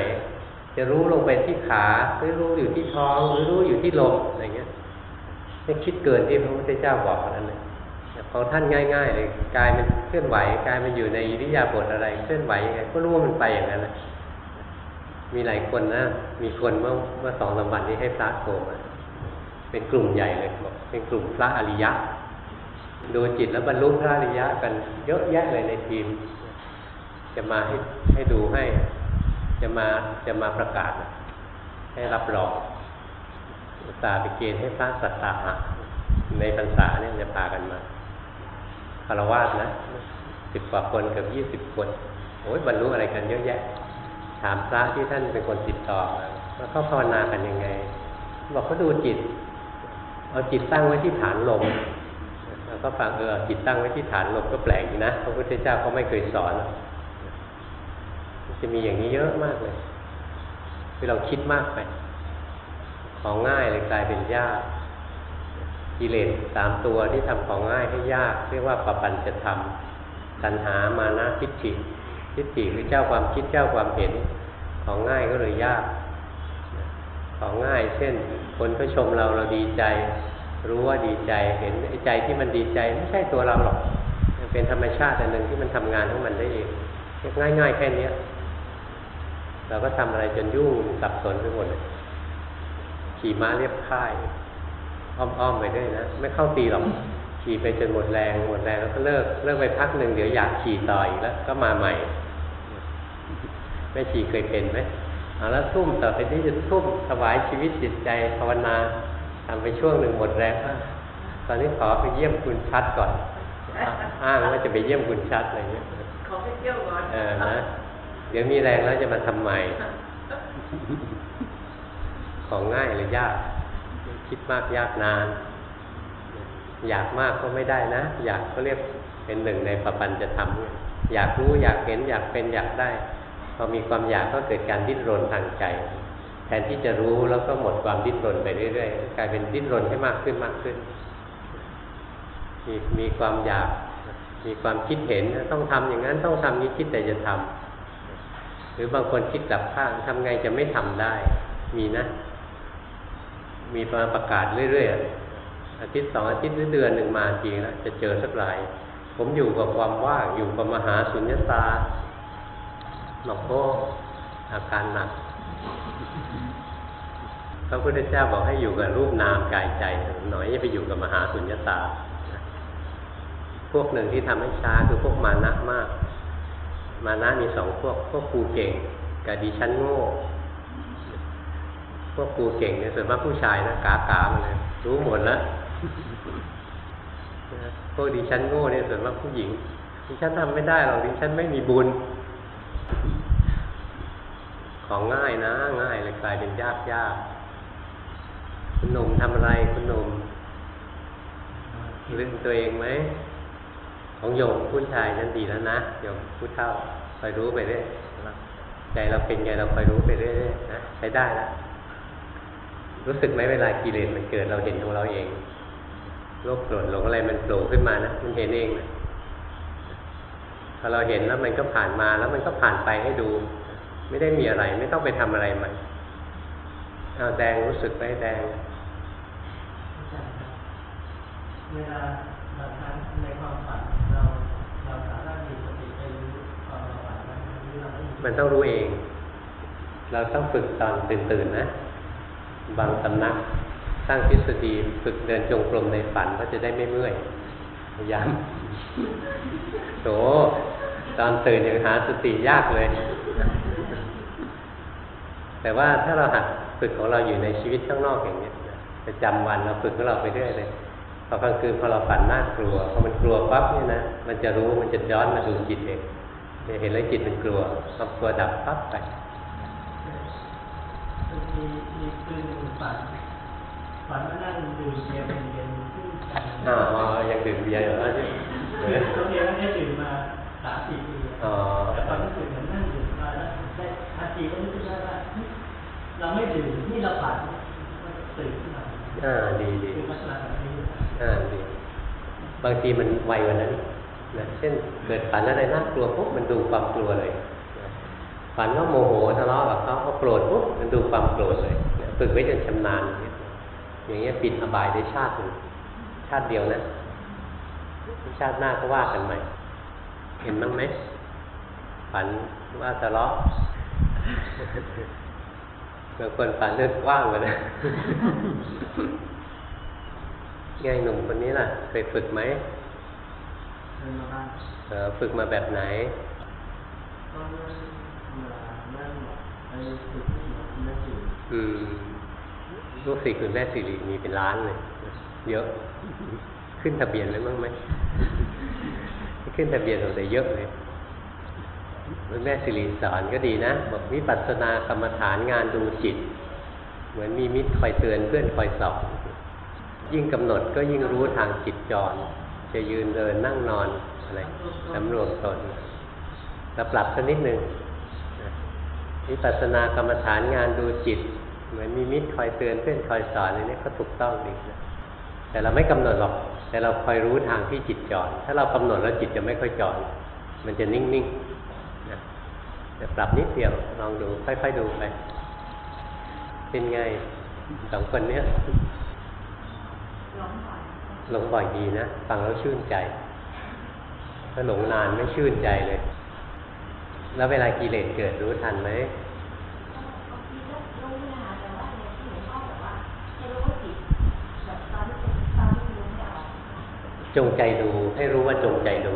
จะรู้ลงไปที่ขาหรือรู้อยู่ที่ท้องหรือรู้อยู่ที่ลมอะไรเงี้ยไม่คิดเกินที่พระพุทธเจ้าบอกนั้นเลยแต่ของท่านง่าย ๆ เลยกายมันเคลื่อนไหวกายมันอยู่ในอิริยาบถอะไร เคลื่อนไหวยังไงก็รู้ว่ามันไปอย่างนั้นแหละมีหลายคนนะ มีคนเมื่อเมื่อสองสามวันนี้ให้พระโทรมาเป็นกลุ่มใหญ่เลยบอกเป็นกลุ่มพระอริยะ ดูจิตแล้วบรรลุพระอริยะกันเยอะแยะเลยในทีม จะมาให้ให้ดูให้ จะมาจะมาประกาศ ให้รับรองอุตส่าห์ไปเกณฑ์ให้พระสัตตาหะในพรรษาเนี่ยจะพากันมาคารวะนะสิบกว่าคนเกับยี่สิบคนโอ้ยบรรลุอะไรกันเยอะแยะ ถามพระที่ท่านเป็นคนติดต่อมาว่าเขาภาวนากันยังไง บอกเขาดูจิต เอาจิตตั้งไว้ที่ฐานลมแล้วก็ฟังเออจิตตั้งไว้ที่ฐานลมก็แปลกนะพระพุทธเจ้าเขาไม่เคยสอน จะมีอย่างนี้เยอะมากเลยที่เราคิดมากไป ของง่ายเลยกลายเป็นยาก กิเลสสามตัวที่ทำของง่ายให้ยาก เรียกว่าปปัญจะทำตัณหามานะทิฏฐิทิฏฐิคือเจ้าความคิดเจ้าความเห็น ของง่ายก็เลยยาก ของง่าย เช่น คนก็ชมเราเราดีใจ รู้ว่าดีใจเห็นใจที่มันดีใจไม่ใช่ตัวเราหรอกมันเป็นธรรมชาติอันหนึ่งที่มันทำงานของมันได้เอง ง่ายๆแค่นี้เราก็ทำอะไรจนยุ่งสับสนไปหมดเลยขี่ม้าเรียบค่าย อ้อมๆไปด้วยนะ ไม่เข้าตีหรอกขี่ไปจนหมดแรงหมดแรงแล้วก็เลิกเลิกไปพักหนึ่งเดี๋ยวอยากขี่ต่ออีกแล้ว ก็มาใหม่แม่ชีเคยเป็นไหมเอาแล้วทุ่มต่อไปนี้จะทุ่มถวายชีวิตจิตใจภาวนาทำไปช่วงหนึ่งหมดแรงอะตอนนี้ขอไปเยี่ยมคุณชัดก่อน อ้างว่าจะไปเยี่ยมคุณชัดอะไรเงี้ย ขอไปเที่ยวก่อนเออนะเดี๋ยวมีแรงแล้วจะมาทำใหม่ ของง่ายหรือยาก คิดมากยากนาน อยากมากก็ไม่ได้นะ อยากก็เรียกเป็นหนึ่งในปปัญจะทำอยากรู้อยากเห็นอยากเป็นอยากได้ พอมีความอยากก็เกิดการดิ้นรนทางใจ แทนที่จะรู้แล้วก็หมดความดิ้นรนไปเรื่อยๆกลายเป็นดิ้นรนให้มากขึ้นมากขึ้น มีมีความอยาก มีความคิดเห็นต้องทำอย่างนั้นต้องทำนี้คิดแต่จะทำหรือบางคนคิดกลับข้างทำไงจะไม่ทำได้ มีนะ มีมาประกาศเรื่อยๆอาทิตย์สองอาทิตย์หรือเดือนหนึ่งมาจริงแล้วจะเจอสักหลาย ผมอยู่กับความว่างอยู่กับมหาสุญญตาหลอกโก้อาการหนักพระพุทธเจ้าบอกให้อยู่กับรูปนามกายใจหน่อยอย่าไปอยู่กับมหาสุญญตา พวกหนึ่งที่ทำให้ช้าคือพวกมานะมาก มานะมีสองพวก พวกครูเก่งกับดิฉันโง่ พวกครูเก่งเนี่ยส่วนมากผู้ชายนะกากามาเลยรู้หมดแล้วพวกดิฉันโง่เนี่ยส่วนมากผู้หญิง ดิฉันทำไม่ได้หรอกดิฉันไม่มีบุญ ของง่ายนะ ง่ายเลยกลายเป็นยากยากคุณหนุ่มทำอะไรคุณหนุ่มลืมตัวเองไหม ของโยมผู้ชายนั้นดีแล้วนะโยมผู้เท่าคอยรู้ไปเรื่อยใจเราเป็นไงเราคอยรู้ไปเรื่อยๆนะใช้ได้แล้วรู้สึกไหมเวลากิเลสมันเกิดเราเห็นของเราเองโลภโกรธหลงอะไรมันโผล่ขึ้นมานะมันเห็นเองนะพอเราเห็นแล้วมันก็ผ่านมาแล้วมันก็ผ่านไปให้ดู ไม่ได้มีอะไร ไม่ต้องไปทำอะไรมันเอาแดงรู้สึกไหมแดงเวลา มันต้องรู้เอง เราต้องฝึกตอนตื่นๆนะ บางสำนักสร้างทฤษฎีฝึกเดินจงกรมในฝันก็จะได้ไม่เมื่อยพยายามโถตอนตื่นยังหาสติยากเลย แต่ว่าถ้าเราหัดฝึกของเราอยู่ในชีวิตข้างนอกอย่างเนี้ยประจำวันเราฝึกของเราไปเรื่อยเลยพอกลางคืนพอเราฝันน่ากลัวพอมันกลัวปั๊บเนี่ยนะมันจะรู้มันจะย้อนมาดูจิตเอง เห็นแล้วจิตมันกลัวพอกลัวดับปั๊บไปมีมีคืนหนึ่งฝันฝันว่านั่งดื่มเบียร์เป็นเย็นขึ้นกันอ๋อยังดื่มเบียร์อยู่แล้วใช่ไหมเขาเบียร์ไม่ได้ดื่มมาสามสี่ปีอ๋อแต่ความรู้สึกเหมือนนั่งดื่มมาแล้วได้อาทีก็รู้สึกได้ว่าเฮ้ยเราไม่ดื่มนี่เราฝันมันตื่นขึ้นมาอ่าดีดีคือลักษณะแบบนี้อ่าดีบางทีมันไวกว่านั้น นะเช่นเกิดฝันอะไรน่ากลัวปุ๊บมันดูความกลัวเลยนะฝันว่าโมโหทะเลาะกับเขาพอโกรธปุ๊บมันดูความโกรธเลยฝึกไว้จนชำนาญอย่างเงี้ยอย่างเงี้ยปิดอบายได้ชาติหนึ่งชาติเดียวนะชาติหน้าก็ว่ากันใหม่ เห็นบ้างไหมฝันว่าทะเลาะบางคนฝันเลือดว่างเลยนะไงหนุ่มคนนี้ล่ะเคยฝึกไหม เดินมาบ้างเออฝึกมาแบบไหน ก็เริ่มมาเริ่มไปฝึกที่หัวคุณแม่สื่ออืมลูกศิษย์คุณแม่สิริมีเป็นล้านเลย เยอะ ขึ้นทะเบียนเลยมั้งไหมขึ้นทะเบียนเราแต่เยอะเลยคุณแม่สิริสอนก็ดีนะบอกวิปัสสนากรรมฐานงานดูจิต เหมือนมีมิตรคอยเตือนเพื่อนคอยสอนยิ่งกำหนดก็ยิ่งรู้ทางจิตจร จะยืนเดินนั่งนอนอะไรสำรวมตนเราปรับสักนิดหนึ่งนะวิปัสสนากรรมฐานงานดูจิต เหมือนมีมิตรคอยเตือนเพื่อนคอยสอนอันนี้ก็ถูกต้องดีนะแต่เราไม่กำหนดหรอก แต่เราคอยรู้ทางที่จิตจรถ้าเรากำหนดแล้วจิตจะไม่ค่อยจรมันจะนิ่งๆนะแต่ปรับนิดเดียวลองดูค่อยๆดูไป เป็นไงสองคนเนี้ยร้องบ่อย หลงบ่อยดีนะ ฟังแล้วชื่นใจ ถ้าหลงนานไม่ชื่นใจเลย แล้วเวลากิเลสเกิดรู้ทันไหมจงใจดูให้รู้ว่าจงใจดู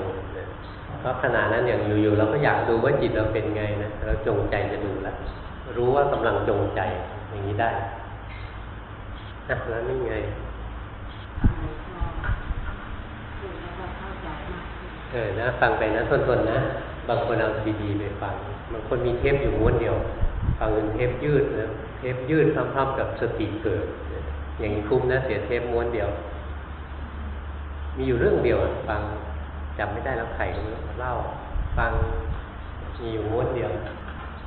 เพราะขณะนั้นอย่างอยู่ๆเราก็อยากดูว่าจิตเราเป็นไงนะเราจงใจจะดูแล้วรู้ว่ากำลังจงใจอย่างนี้ได้อะแล้วนี่ไง เออนะฟังไปนะทนๆนะ บางคนเอาซีดีไปฟัง บางคนมีเทปอยู่ม้วนเดียว ฟังเป็นเทปยืดนะ เทปยืดพร้อมๆกับสติเกิด อย่างนี้คุ้มนะเสียเทปม้วนเดียว มีอยู่เรื่องเดียวฟังจำไม่ได้แล้วใครเล่าฟังมีอยู่ม้วนเดียว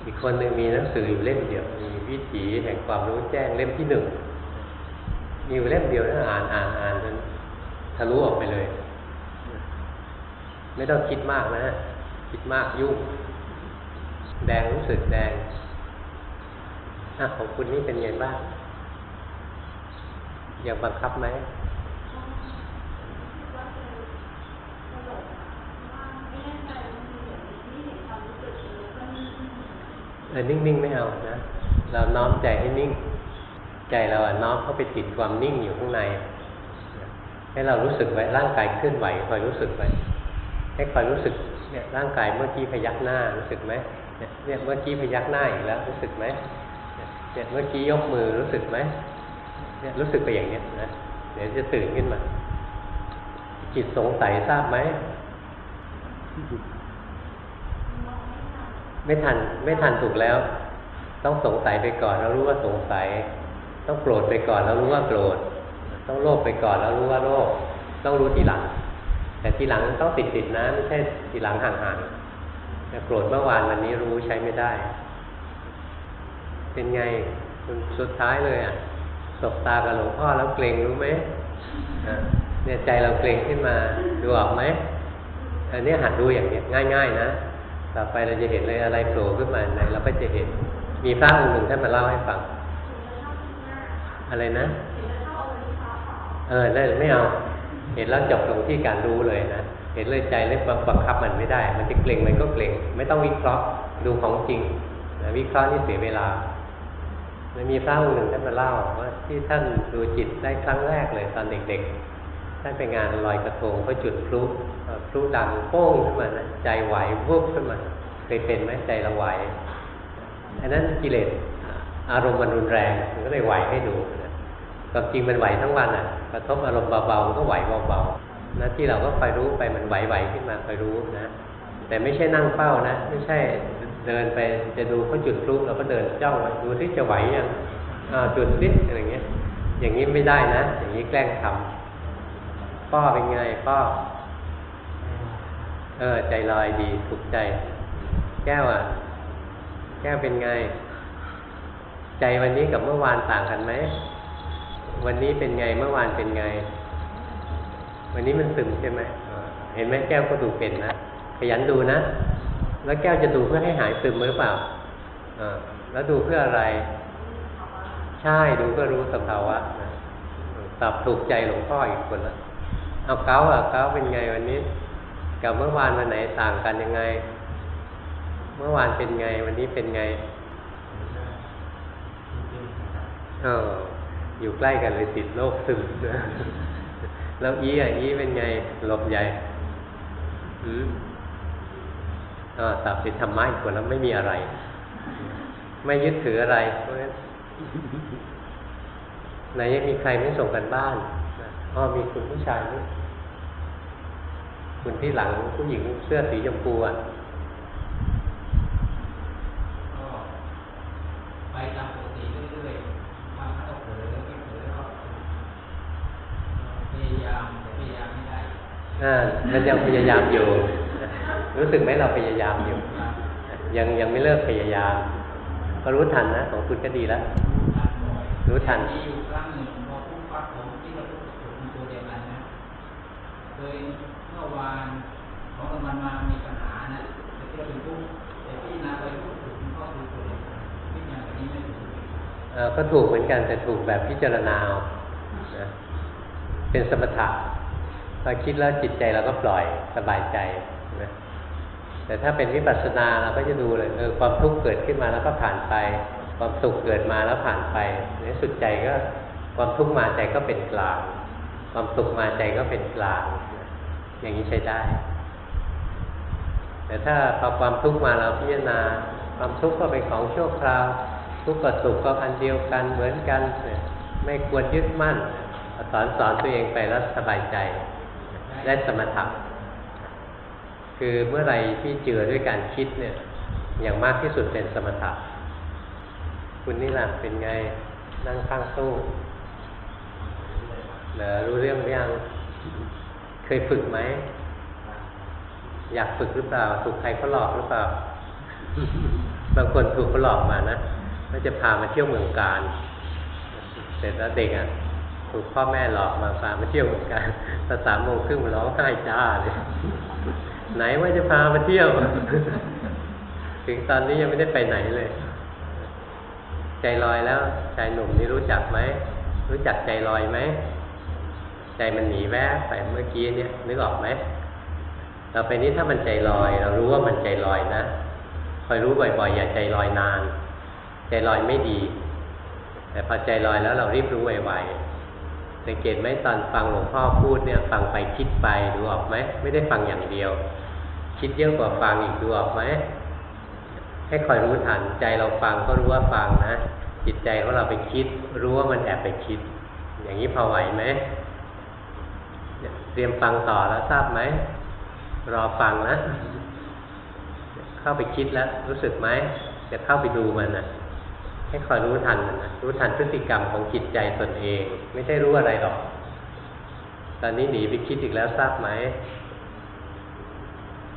อีกคนหนึ่งมีหนังสืออยู่เล่มเดียว มีวิถีแห่งความรู้แจ้งเล่มที่หนึ่งมีอยู่เล่มเดียวนะอ่านอ่านอ่านจนทะลุออกไปเลย ไม่ต้องคิดมากนะ คิดมากยุ่ง แดงรู้สึกแดงอะของคุณนี่เป็นไงบ้างอยากบังคับไหมเออนิ่งๆไม่เอานะ เราน้อมใจให้นิ่ง ใจเราอะน้อมเข้าไปติดความนิ่งอยู่ข้างใน ให้เรารู้สึกไว้ร่างกายเคลื่อนไหวคอยรู้สึกไว้ ให้คอยรู้สึกเนี่ยร่างกายเมื่อกี้พยักหน้ารู้สึกไหมเนี่ยเมื่อกี้พยักหน้าอีกแล้วรู้สึกไหมเนี่ยเมื่อกี้ยกมือรู้สึกไหมเนี่ยรู้สึกไปอย่างเนี้ยนะเดี๋ยวจะตื่นขึ้นมา จิตสงสัยทราบไหมไม่ทันไม่ทันถูกแล้ว ต้องสงสัยไปก่อนแล้วรู้ว่าสงสัย ต้องโกรธไปก่อนแล้วรู้ว่าโกรธต้องโลภไปก่อนแล้วรู้ว่าโลภต้องรู้ทีหลัง แต่ทีหลังต้องติดติดนะไม่ใช่ทีหลังห่างๆแต่โกรธเมื่อวานวันนี้รู้ใช้ไม่ได้ เป็นไงคุณสุดท้ายเลยอะสบตากับหลวงพ่อแล้วเกรงรู้ไหมเนี่ยใจเราเกรงขึ้นมาดูออกไหมอันนี้หัดดูอย่างเนี้ยง่าย ๆ นะต่อไปเราจะเห็นเลยอะไรโผล่ขึ้นมาไหนเราก็จะเห็น มีพระองค์หนึ่งท่านมาเล่าให้ฟัง อะไรนะ เออนั่นไม่เอา เห็นแล้วจบลงที่การรู้เลยนะ เห็นเลยใจเล่นบังคับมันไม่ได้ มันจะเกร็งมันก็เกร็งไม่ต้องวิเคราะห์ดูของจริงนะวิเคราะห์นี่เสียเวลามันมีพระองค์หนึ่งท่านมาเล่าว่าที่ท่านดูจิตได้ครั้งแรกเลยตอนเด็ก ๆ ท่านไปงานลอยกระทงเขาจุดพลุพลุดังโป้งขึ้นมานะใจไหววุบขึ้นมาเคยเป็นไหมใจเราไหวอันนั้นกิเลสอารมณ์มันรุนแรงมันก็เลยไหวให้ดูนะความจริงมันไหวทั้งวันอะ กระทบอารมณ์เบาๆก็ไหวเบาๆน้าที่เราก็คอยรู้ไปมันไหวๆขึ้นมาคอยรู้นะ แต่ไม่ใช่นั่งเฝ้านะ ไม่ใช่เดินไปจะดูเขาจุดพลุเราก็เดินจ้องไว้ดูที่จะไหวยังอ่าจุดนิดอะไรเงี้ย อย่างนี้ไม่ได้นะ อย่างนี้แกล้งทำป้อเป็นไงป้อเออ ใจลอยดีถูกใจ แก้วอะ แก้วเป็นไง ใจวันนี้กับเมื่อวานต่างกันไหม วันนี้เป็นไงเมื่อวานเป็นไง วันนี้มันซึมใช่ไหมเห็นไหมแก้วก็ดูเป็นนะขยันดูนะ แล้วแก้วจะดูเพื่อให้หายซึมหรือเปล่าอแล้วดูเพื่ออะไร ใช่ดูก็รู้สภาวะนะตอบถูกใจหลวงพ่ออีกคนละเอาเก้าอะเก้าเป็นไงวันนี้กับเมื่อวานวันไหนต่างกันยังไง เมื่อวานเป็นไง วันนี้เป็นไง เออ อยู่ใกล้กันเลยติดโรคซึมนะแล้วอีอะอีเป็นไงหลบใหญ่อืมอ่าตับติดธรรมะอีกคนแล้วไม่มีอะไร ไม่ยึดถืออะไรเพราะฉะนั้นไหนยังมีใครไม่ส่งกันบ้านอ๋อมีคุณผู้ชายนี่คุณที่หลังผู้หญิงเสื้อสีชมพูอะ ก็ไปตามปกติเรื่อยๆบางครั้งก็เผลอไม่เผลอก็พยายามแต่พยายามไม่ได้ อ่า มันยังพยายามอยู่นะรู้สึกไหมเราพยายามอยู่ ยังยังไม่เลิกพยายามก็รู้ทันนะของคุณก็ดีแล้ว รู้ทันมีอยู่ครั้งหนึ่งผมพอพูดปั๊บผมที่เราพูดถูกเป็นตัวเดียวกันนะเคยเมื่อวานของกำมันมามีปัญหานะแต่เที่ยวถึงปุ๊บแต่พี่นาไปพูดถูกมันก็คือตัวเดียวกันพี่นาแบบนี้ไม่ถูกเอ่อก็ถูกเหมือนกันแต่ถูกแบบพิจารณาเอานะเป็นสมถะ พอคิดแล้วจิตใจเราก็ปล่อยสบายใจนะแต่ถ้าเป็นวิปัสสนาเราก็จะดูเลยเออความทุกข์เกิดขึ้นมาแล้วก็ผ่านไป ความสุขเกิดมาแล้วผ่านไปในสุดใจก็ความทุกข์มาใจก็เป็นกลาง ความสุขมาใจก็เป็นกลาง อย่างนี้ใช้ได้ แต่ถ้าพอความทุกข์มาเราพิจารณา ความทุกข์ก็เป็นของชั่วคราว ทุกข์กับสุขก็อันเดียวกันเหมือนกัน ไม่ควรยึดมั่นสอนสอนตัวเองไปแล้วสบายใจ ได้สมถะคือเมื่อไรที่เจือด้วยการคิดเนี่ย อย่างมากที่สุดเป็นสมถะคุณนี่ล่ะเป็นไงนั่งข้างตู้เหรอรู้เรื่องหรือยังเคยฝึกไหม อยากฝึกหรือเปล่าถูกใครเขาหลอกหรือเปล่าบางคนถูกเขาหลอกมานะว่าจะพามาเที่ยวเมืองการ เสร็จแล้วเด็กอะ ถูกพ่อแม่หลอกมาพามาเที่ยวเหมืองการพอสามโมงครึ่งมาร้องไห้จ้าเลย ไหนว่าจะพามาเที่ยว ถึงตอนนี้ยังไม่ได้ไปไหนเลย ใจลอยแล้วชายหนุ่มนี่รู้จักไหม รู้จักใจลอยไหม ใจมันหนีแวบไปเมื่อกี้เนี่ยนึกออกไหมต่อไปนี้ถ้ามันใจลอย เรารู้ว่ามันใจลอยนะคอยรู้บ่อยๆอย่าใจลอยนาน ใจลอยไม่ดี แต่พอใจลอยแล้วเรารีบรู้ไวๆ สังเกตไหมตอนฟังหลวงพ่อพูดเนี่ยฟังไปคิดไปดูออกไหมไม่ได้ฟังอย่างเดียว คิดเยอะกว่าฟังอีกดูออกไหมให้คอยรู้ทันใจเราฟังก็รู้ว่าฟังนะจิตใจของเราไปคิด รู้ว่ามันแอบไปคิด อย่างนี้พอไหวไหมเตรียมฟังต่อแล้วทราบไหมรอฟังนะ เข้าไปคิดแล้วรู้สึกไหมจะเข้าไปดูมันนะ ให้คอยรู้ทันนะรู้ทันพฤติกรรมของจิตใจตนเอง ไม่ใช่รู้อะไรหรอก ตอนนี้หนีไปคิดอีกแล้วทราบไหม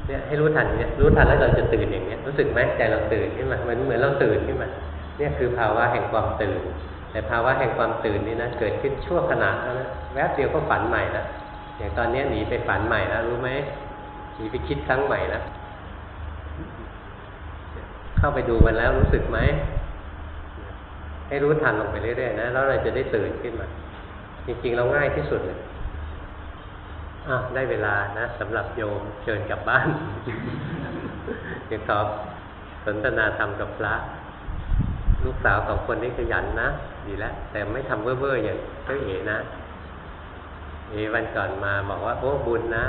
เนี่ยให้รู้ทันเนี่ยรู้ทันแล้วเราจะตื่นอย่างเนี้ยรู้สึกไหมใจเราตื่นขึ้นมาเหมือนเหมือนเราตื่นขึ้นมาเนี่ยคือภาวะแห่งความตื่น แต่ภาวะแห่งความตื่นนี่นะเกิดขึ้นชั่วขณะเท่านั้นแวบเดียวก็ฝันใหม่แล้วอย่างตอนนี้หนีไปฝันใหม่แล้วรู้ไหมหนีไปคิดครั้งใหม่แล้วเข้าไปดูมันแล้วรู้สึกไหม ให้รู้ทันลงไปเรื่อยๆนะแล้วเราจะได้ตื่นขึ้นมา จริงๆเราง่ายที่สุดเลยอะได้เวลานะสำหรับโยมเชิญกลับบ้านเดี๋ยวขอสนทนาธรรมกับพระลูกสาวสองคนนี้ขยันนะดีแล้วแต่ไม่ทำเว่อร์ๆอย่างเจ้าเอ๋นะเอวันก่อนมาบอกว่าโอ้บุญนะ